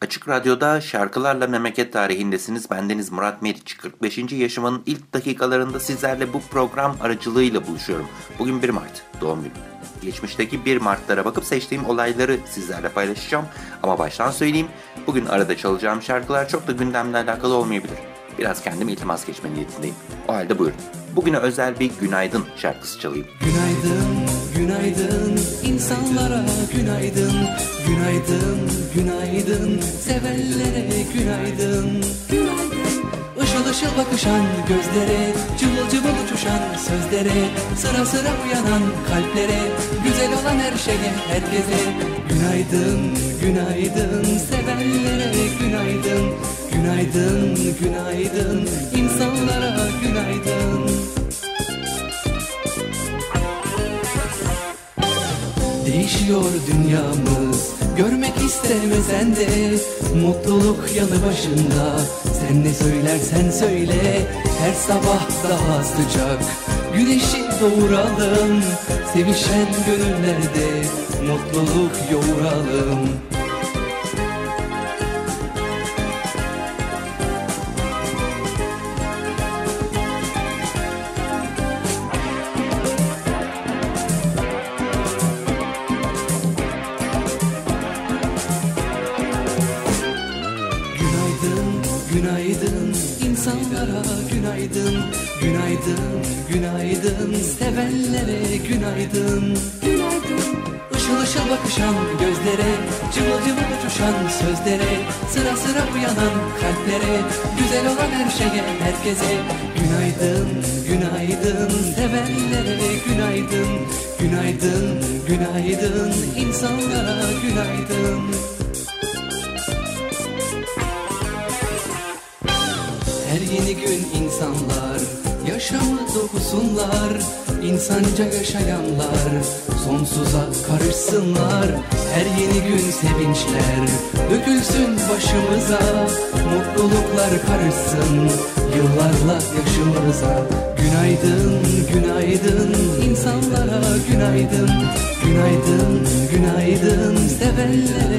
Açık Radyo'da şarkılarla memleket tarihindesiniz. Bendeniz Murat Meriç. 45. yaşımın ilk dakikalarında sizlerle bu program aracılığıyla buluşuyorum. Bugün 1 Mart, doğum günüm. Geçmişteki 1 Mart'lara bakıp seçtiğim olayları sizlerle paylaşacağım. Ama baştan söyleyeyim, bugün arada çalacağım şarkılar çok da gündemle alakalı olmayabilir. Biraz kendim iltimas geçme niyetindeyim. O halde buyurun. Bugüne özel bir günaydın şarkısı çalayım. Günaydın, günaydın insanlara günaydın. Günaydın, günaydın sevenlere günaydın. Günaydın. Işıl ışıl bakışan gözlere, cıvıl cıvıl uçuşan sözlere, sıra sıra uyanan kalplere, güzel olan her şeye, herkese. Günaydın, günaydın sevenlere günaydın. Günaydın, günaydın insanlara günaydın. Değişiyor dünyamız. Görmek istemesen de Mutluluk yanı başında. Sen ne söylersen söyle Her sabah daha sıcak. Güneşi doğuralım Sevişen gönüllerde Mutluluk yoğuralım bakışan gözlere Cıvıl cıvıl uçuşan sözlere Sıra sıra uyanan kalplere Güzel olan her şeye herkese. Günaydın, günaydın sevenlere günaydın Günaydın, günaydın insanlara günaydın. Her yeni gün insanlar yaşamı dokusunlar insanca yaşayanlar sonsuza karışsınlar. Her yeni gün sevinçler dökülsün başımıza Mutluluklar karışsın yıllarla yaşımıza. Günaydın, günaydın insanlara günaydın Günaydın, günaydın sevenlere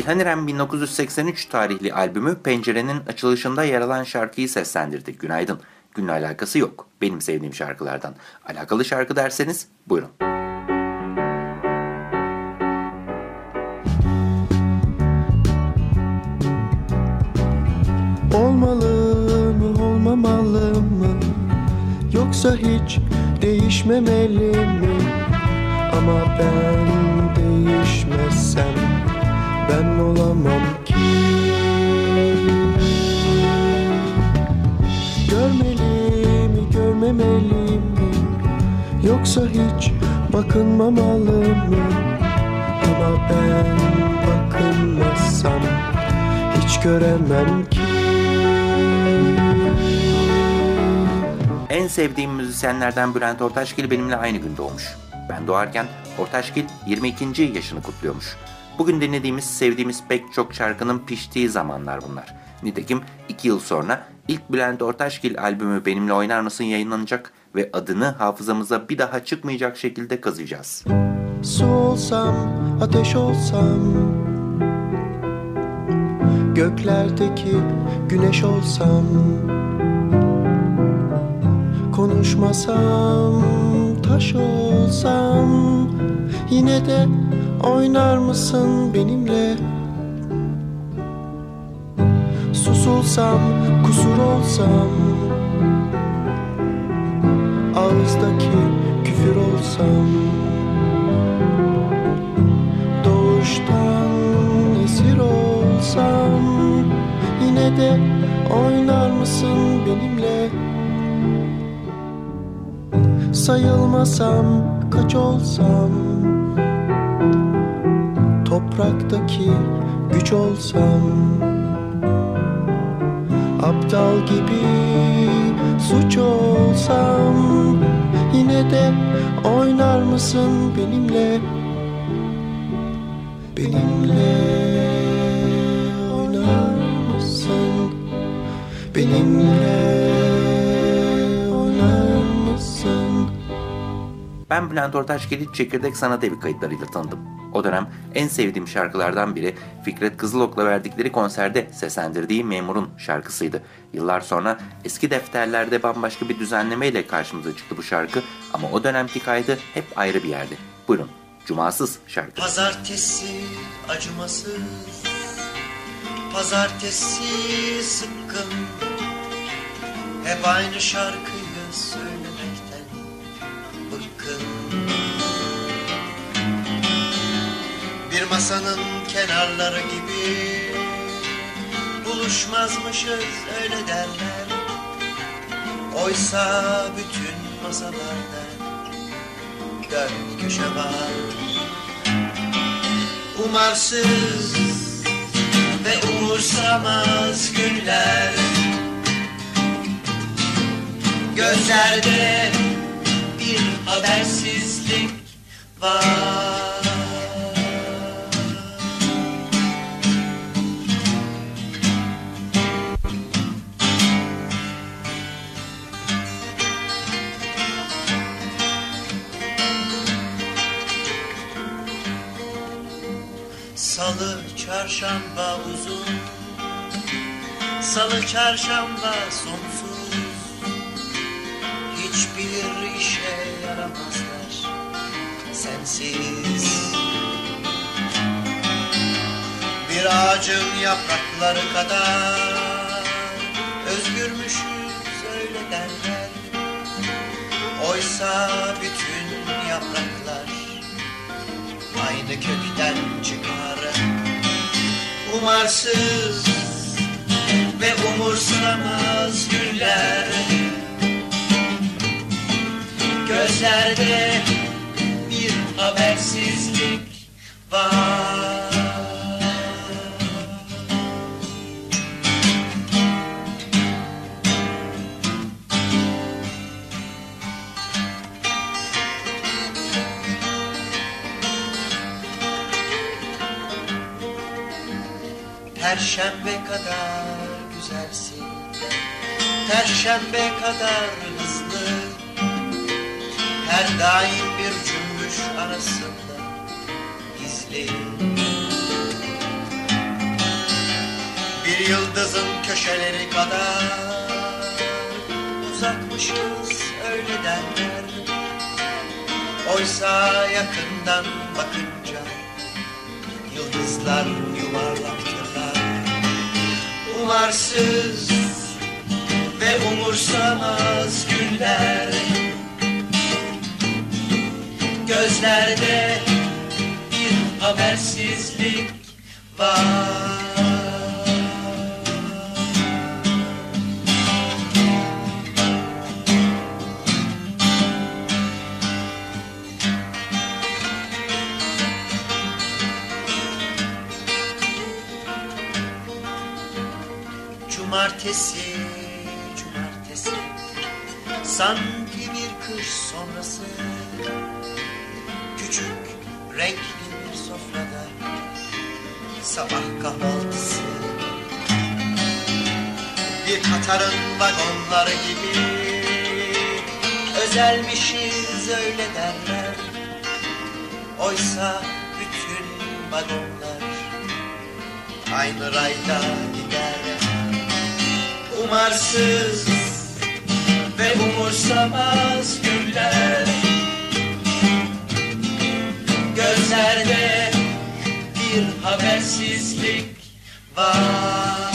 İlhan İrem 1983 tarihli albümü Pencere'nin açılışında yer alan şarkıyı seslendirdi. Günaydın. Günle alakası yok. Benim sevdiğim şarkılardan. Alakalı şarkı derseniz buyurun. Olmalı mı olmamalı mı Yoksa hiç değişmemeli mi Ama ben Yoksa hiç bakınmamalı mı Ama ben bakınmazsam Hiç göremem ki En sevdiğim müzisyenlerden Bülent Ortaçgil benimle aynı gün doğmuş. Ben doğarken Ortaçgil 22. yaşını kutluyormuş. Bugün dinlediğimiz, sevdiğimiz pek çok şarkının piştiği zamanlar bunlar. Nitekim 2 yıl sonra ilk Bülent Ortaçgil albümü Benimle Oynar Mısın yayınlanacak ve adını hafızamıza bir daha çıkmayacak şekilde kazıyacağız. Su olsam, ateş olsam Göklerdeki güneş olsam Konuşmasam, taş olsam Yine de oynar mısın benimle? Susulsam, kusur olsam Ağızdaki küfür olsam Doğuştan Yine de oynar mısın benimle? Sayılmasam kaç olsam Topraktaki güç olsam Aptal gibi suç olsam Yine de oynar mısın benimle? Benimle oynar mısın? Benimle Ben Bülent Ortaçgil'i Çekirdek Sanat Evi kayıtlarıyla tanıdım. O dönem en sevdiğim şarkılardan biri Fikret Kızılok'la verdikleri konserde seslendirdiği Memur'un şarkısıydı. Yıllar sonra eski defterlerde bambaşka bir düzenlemeyle karşımıza çıktı bu şarkı ama o dönemki kaydı hep ayrı bir yerde. Buyurun, Cumasız şarkı. Pazartesi acımasız Pazartesi sıkkın Hep aynı şarkıyı masanın kenarları gibi. Buluşmazmışız öyle derler. Oysa bütün masalarda Dört köşe var. Umarsız ve umursamaz günler. Gözlerde bir habersizlik var Salı, çarşamba uzun. Salı, çarşamba sonsuz. Hiçbir işe yaramazlar. Sensiz. Bir ağacın yaprakları kadar Özgürmüşüz öyle derler. Oysa bütün yapraklar aynı kökten çıkar Umarsız ve umursamaz güller. Gözlerde bir habersizlik var Perşembe kadar güzelsin. Perşembe kadar hızlı. Her daim bir cümbüş arasında gizli Bir yıldızın köşeleri kadar Uzakmışız öyle derler. Oysa yakından bakınca Yıldızlar yuvarlaktırlar Umarsız ve umursamaz günler. Gözlerde bir habersizlik var Cumartesi, cumartesi. Sanki bir kış sonrası. Küçük, renkli bir sofrada Sabah kahvaltısı. Bir Katar'ın vagonları gibi Özelmişiz öyle derler. Oysa bütün vagonlar Aynı rayda gider umarsız ve umursamaz güller Gözlerde bir habersizlik var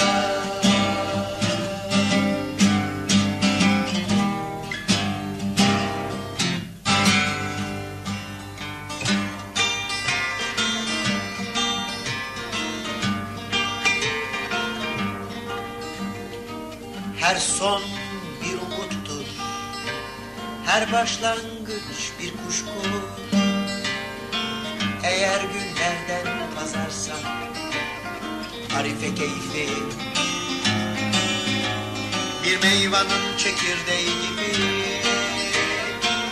Her son bir umuttur. Her başlangıç bir kuşku Eğer günlerden pazarsak Arife keyfi. Bir meyvanın çekirdeği gibi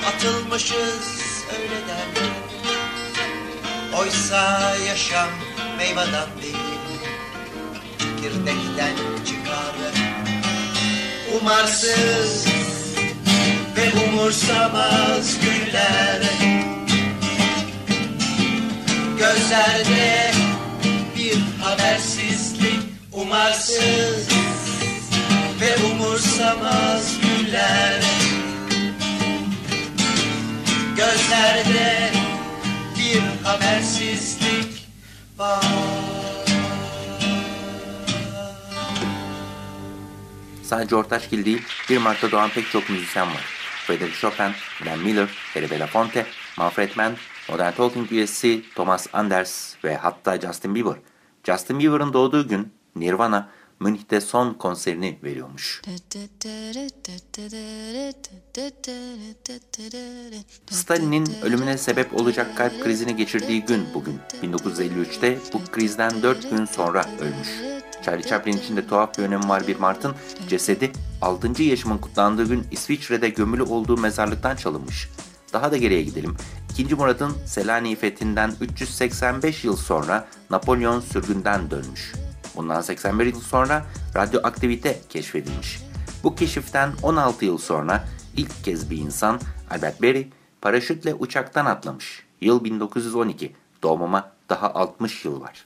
Atılmışız öyle derler Oysa yaşam meyveden değil Çekirdekten çıkar Umarsız ve umursamaz güller. Gözlerde bir habersizlik Umarsız ve umursamaz güller. Gözlerde bir habersizlik var Sadece Ortaçgil değil, 1 Mart'ta doğan pek çok müzisyen var. Frederick Chopin, Glenn Miller, Harry Belafonte, Manfred Mann, Modern Talking üyesi Thomas Anders ve hatta Justin Bieber. Justin Bieber'ın doğduğu gün Nirvana, Münih'te son konserini veriyormuş. Stalin'in ölümüne sebep olacak kalp krizini geçirdiği gün bugün. 1953'te bu krizden 4 gün sonra ölmüş. Charlie Chaplin için de tuhaf bir önemi var bir Mart'ın cesedi 6. yaşımın kutlandığı gün İsviçre'de gömülü olduğu mezarlıktan çalınmış. Daha da geriye gidelim. 2. Murat'ın Selanik'i fethinden 385 yıl sonra Napolyon sürgünden dönmüş. Bundan 81 yıl sonra radyoaktivite keşfedilmiş. Bu keşiften 16 yıl sonra ilk kez bir insan Albert Berry paraşütle uçaktan atlamış. Yıl 1912. Doğmama daha 60 yıl var.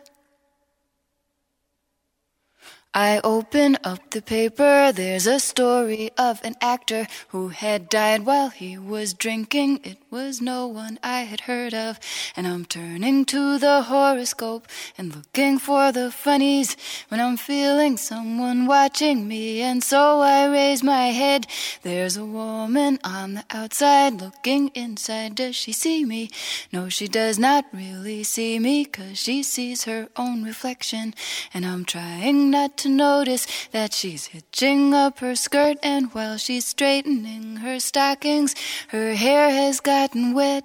I open up the paper. There's a story of an actor who had died while he was drinking. It was no one I had heard of. And I'm turning to the horoscope and looking for the funnies when I'm feeling someone watching me. And so I raise my head. There's a woman on the outside looking inside. Does she see me? No, she does not really see me because she sees her own reflection. And I'm trying not to notice that she's hitching up her skirt, and while she's straightening her stockings, her hair has gotten wet.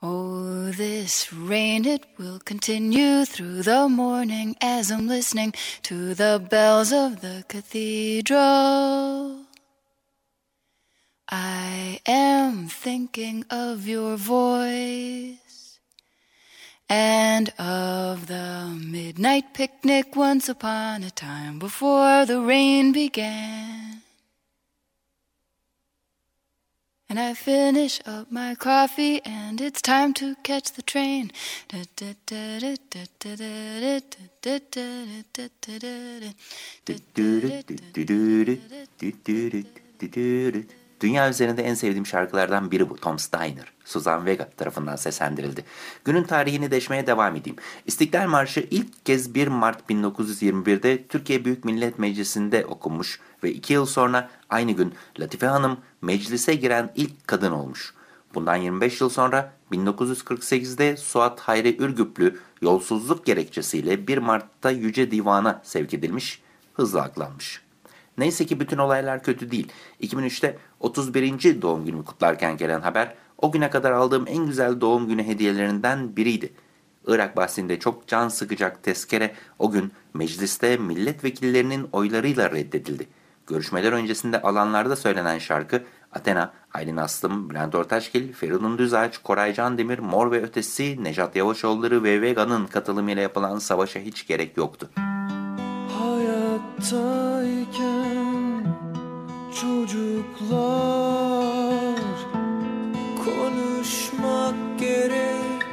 Oh, this rain, it will continue through the morning as I'm listening to the bells of the cathedral. I am thinking of your voice and of the midnight picnic once upon a time before the rain began. And I finish up my coffee and it's time to catch the train. Dünya üzerinde en sevdiğim şarkılardan biri bu. Tom Steiner, Suzanne Vega tarafından seslendirildi. Günün tarihini deşmeye devam edeyim. İstiklal Marşı ilk kez 1 Mart 1921'de Türkiye Büyük Millet Meclisi'nde okunmuş ve iki yıl sonra aynı gün Latife Hanım meclise giren ilk kadın olmuş. Bundan 25 yıl sonra 1948'de Suat Hayri Ürgüplü yolsuzluk gerekçesiyle 1 Mart'ta Yüce Divan'a sevk edilmiş, hızla aklanmış. Neyse ki bütün olaylar kötü değil. 2003'te 31. doğum günümü kutlarken gelen haber o güne kadar aldığım en güzel doğum günü hediyelerinden biriydi. Irak bahsinde çok can sıkacak tezkere o gün mecliste milletvekillerinin oylarıyla reddedildi. Görüşmeler öncesinde alanlarda söylenen şarkı Athena, Aylin Aslım, Bülent Ortaçgil, Feridun Düzağaç, Koray Demir, Mor ve Ötesi, Nejat Yavaşoğulları ve Vega'nın katılımıyla yapılan savaşa hiç gerek yoktu. Hayattayken çocuk konuşmak gerek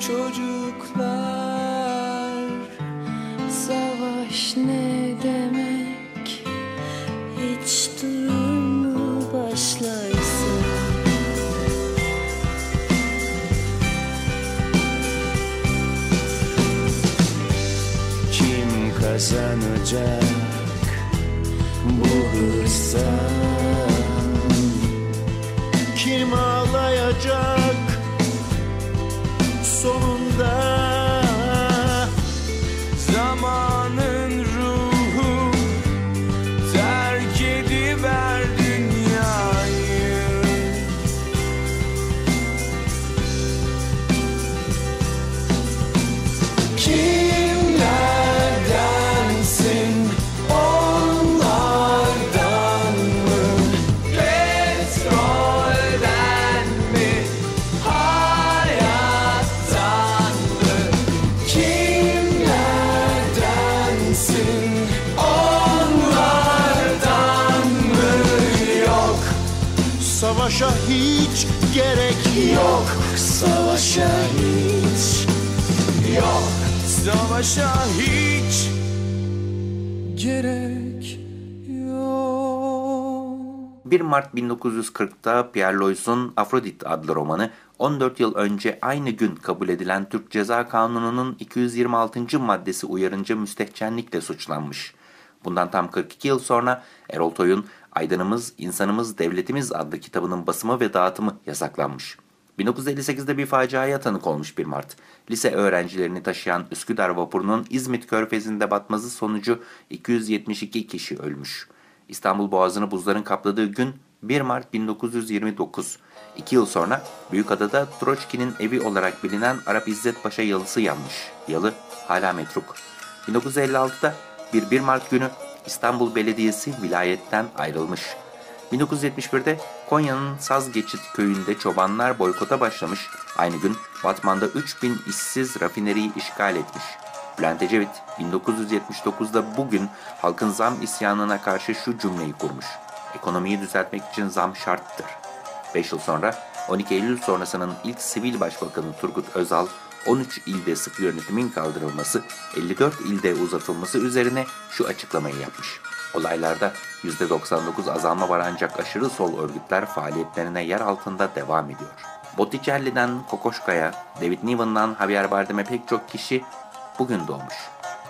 çocuklar Savaş ne demek? Hiç durur mu başlarsa? Kim kazanacak yok Savaşa hiç yok Savaşa hiç gerek yok 1 Mart 1940'ta Pierre Lois'un Afrodit adlı romanı 14 yıl önce aynı gün kabul edilen Türk Ceza Kanunu'nun 226. maddesi uyarınca müstehcenlikle suçlanmış. Bundan tam 42 yıl sonra Erol Toy'un Aydınımız, İnsanımız, Devletimiz adlı kitabının basımı ve dağıtımı yasaklanmış. 1958'de bir faciaya tanık olmuş 1 Mart. Lise öğrencilerini taşıyan Üsküdar vapurunun İzmit körfezinde batması sonucu 272 kişi ölmüş. İstanbul Boğazı'nı buzların kapladığı gün 1 Mart 1929. İki yıl sonra Büyükada'da Troçki'nin evi olarak bilinen Arap İzzet Paşa yalısı yanmış. Yalı hala metruk. 1956'da bir 1 Mart günü İstanbul Belediyesi vilayetten ayrılmış. 1971'de Konya'nın Sazgeçit köyünde çobanlar boykota başlamış. Aynı gün Batman'da 3000 işsiz rafineriyi işgal etmiş. Bülent Ecevit 1979'da bugün halkın zam isyanına karşı şu cümleyi kurmuş. Ekonomiyi düzeltmek için zam şarttır. 5 yıl sonra 12 Eylül sonrasının ilk sivil başbakanı Turgut Özal 13 ilde sıkı yönetimin kaldırılması, 54 ilde uzatılması üzerine şu açıklamayı yapmış. Olaylarda %99 azalma var ancak aşırı sol örgütler faaliyetlerine yer altında devam ediyor. Botticelli'den Kokoşka'ya, David Niven'dan Javier Bardem'e pek çok kişi bugün doğmuş.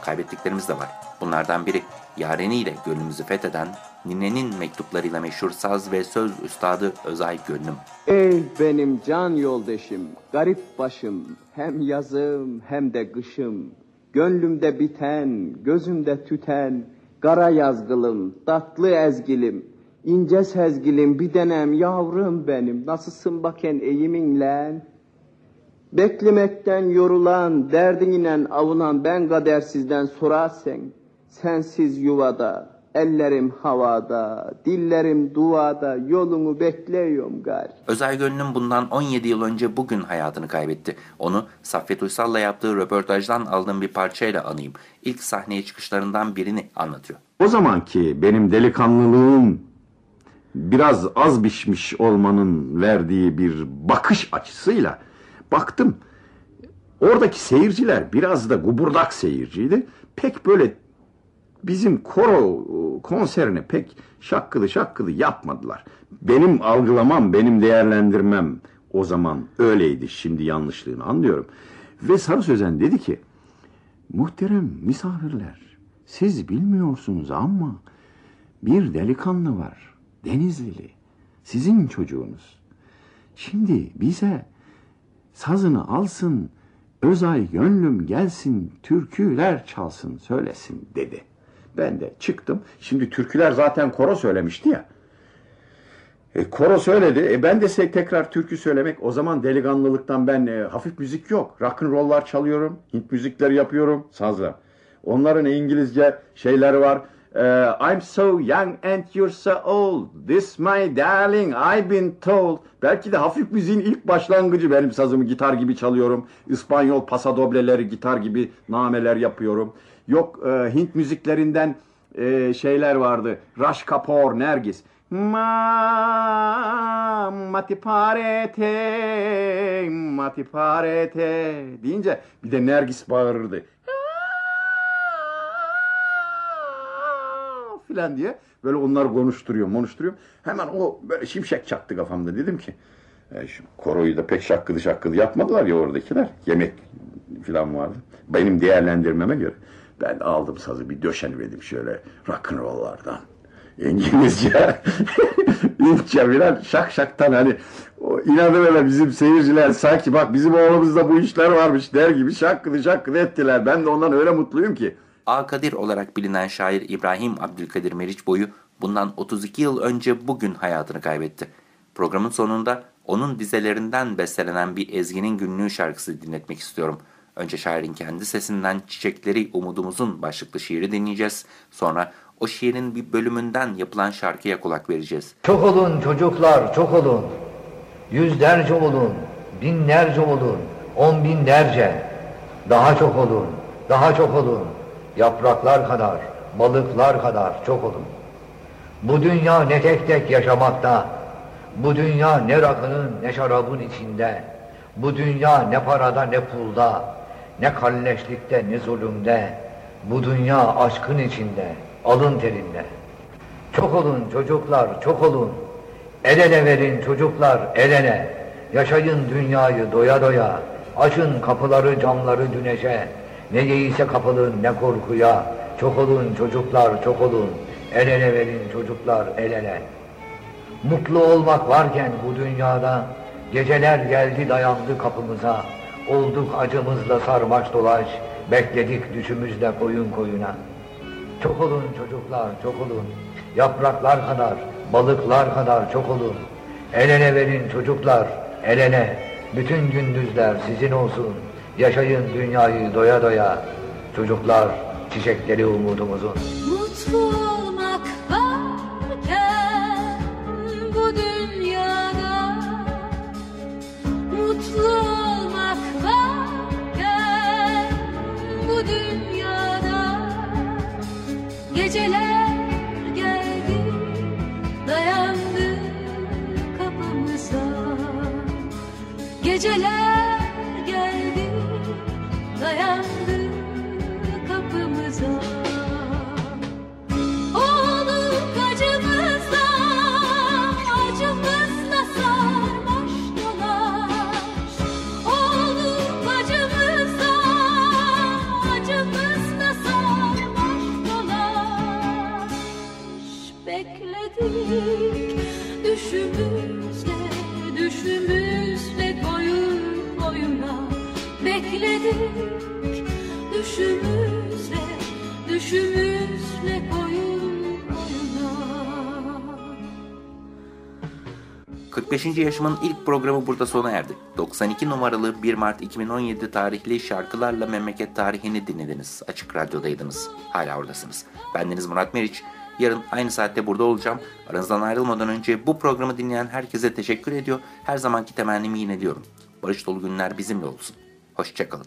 Kaybettiklerimiz de var. Bunlardan biri yareniyle gönlümüzü fetheden, ninenin mektuplarıyla meşhur saz ve söz üstadı Özay Gönlüm. Ey benim can yoldaşım, garip başım, hem yazım hem de kışım. Gönlümde biten, gözümde tüten, kara yazgılım, tatlı ezgilim, ince sezgilim, bir denem yavrum benim, nasılsın baken eyiminle? Beklemekten yorulan, derdinle avunan ben kadersizden sorarsen, sensiz yuvada, ellerim havada, dillerim duada, yolunu bekliyorum gari. Özay Gönlüm bundan 17 yıl önce bugün hayatını kaybetti. Onu Saffet Uysal'la yaptığı röportajdan aldığım bir parçayla anayım. İlk sahneye çıkışlarından birini anlatıyor. O zamanki benim delikanlılığım biraz az biçmiş olmanın verdiği bir bakış açısıyla baktım. Oradaki seyirciler biraz da guburdak seyirciydi. Pek böyle bizim koro konserini pek şakkılı şakkılı yapmadılar. Benim algılamam, benim değerlendirmem o zaman öyleydi. Şimdi yanlışlığını anlıyorum. Ve Sarı Sözen dedi ki, muhterem misafirler, siz bilmiyorsunuz ama bir delikanlı var, Denizlili, sizin çocuğunuz. Şimdi bize sazını alsın, Özay gönlüm gelsin, türküler çalsın, söylesin dedi. Ben de çıktım. Şimdi türküler zaten koro söylemişti ya. E, koro söyledi. E, ben de tekrar türkü söylemek. O zaman delikanlılıktan ben e, hafif müzik yok. Rock and roll'lar çalıyorum. Hint müzikleri yapıyorum sazla. Onların İngilizce şeyleri var. E, I'm so young and you're so old. This my darling I've been told. Belki de hafif müziğin ilk başlangıcı benim sazımı gitar gibi çalıyorum. İspanyol pasadobleleri gitar gibi nameler yapıyorum. Yok e, Hint müziklerinden e, şeyler vardı. Raj Kapoor, Nergis. Ma mati parete mati parete deyince bir de Nergis bağırırdı. Filan diye böyle onları konuşturuyorum, konuşturuyorum. Hemen o böyle şimşek çaktı kafamda. Dedim ki e, şu koroyu da pek şakkıdı şakkıdı yapmadılar ya oradakiler. Yemek filan vardı. Benim değerlendirmeme göre ben aldım sazı bir döşeniverdim şöyle rock'n'roll'lardan. İngilizce, İngilizce filan şak şaktan hani o inadı böyle bizim seyirciler sanki bak bizim oğlumuzda bu işler varmış der gibi şakkıdı şakkıdı ettiler. Ben de ondan öyle mutluyum ki. A. Kadir olarak bilinen şair İbrahim Abdülkadir Meriç boyu bundan 32 yıl önce bugün hayatını kaybetti. Programın sonunda onun dizelerinden bestelenen bir Ezgi'nin günlüğü şarkısı dinletmek istiyorum. Önce şairin kendi sesinden Çiçekleri Umudumuzun başlıklı şiiri dinleyeceğiz. Sonra o şiirin bir bölümünden yapılan şarkıya kulak vereceğiz. Çok olun çocuklar, çok olun. Yüzlerce olun, binlerce olun, on binlerce. Daha çok olun, daha çok olun. Yapraklar kadar, balıklar kadar çok olun. Bu dünya ne tek tek yaşamakta, bu dünya ne rakının ne şarabın içinde, bu dünya ne parada ne pulda, ne kalleşlikte ne zulümde, bu dünya aşkın içinde, alın terinde. Çok olun çocuklar, çok olun. El ele verin çocuklar, el ele. Yaşayın dünyayı doya doya. Açın kapıları camları güneşe. Ne değilse kapılın ne korkuya. Çok olun çocuklar, çok olun. El ele verin çocuklar, el ele. Mutlu olmak varken bu dünyada geceler geldi dayandı kapımıza. Olduk acımızla sarmaş dolaş, bekledik düşümüzle koyun koyuna. Çok olun çocuklar, çok olun. Yapraklar kadar, balıklar kadar çok olun. El ele verin çocuklar, el ele. Bütün gündüzler sizin olsun. Yaşayın dünyayı doya doya. Çocuklar, çiçekleri umudumuzun. Mutlu 45. yaşımın ilk programı burada sona erdi. 92 numaralı 1 Mart 2017 tarihli şarkılarla memleket tarihini dinlediniz. Açık Radyo'daydınız. Hala oradasınız. Bendeniz Murat Meriç. Yarın aynı saatte burada olacağım. Aranızdan ayrılmadan önce bu programı dinleyen herkese teşekkür ediyor. Her zamanki temennimi yine diyorum. Barış dolu günler bizimle olsun. Hoşçakalın.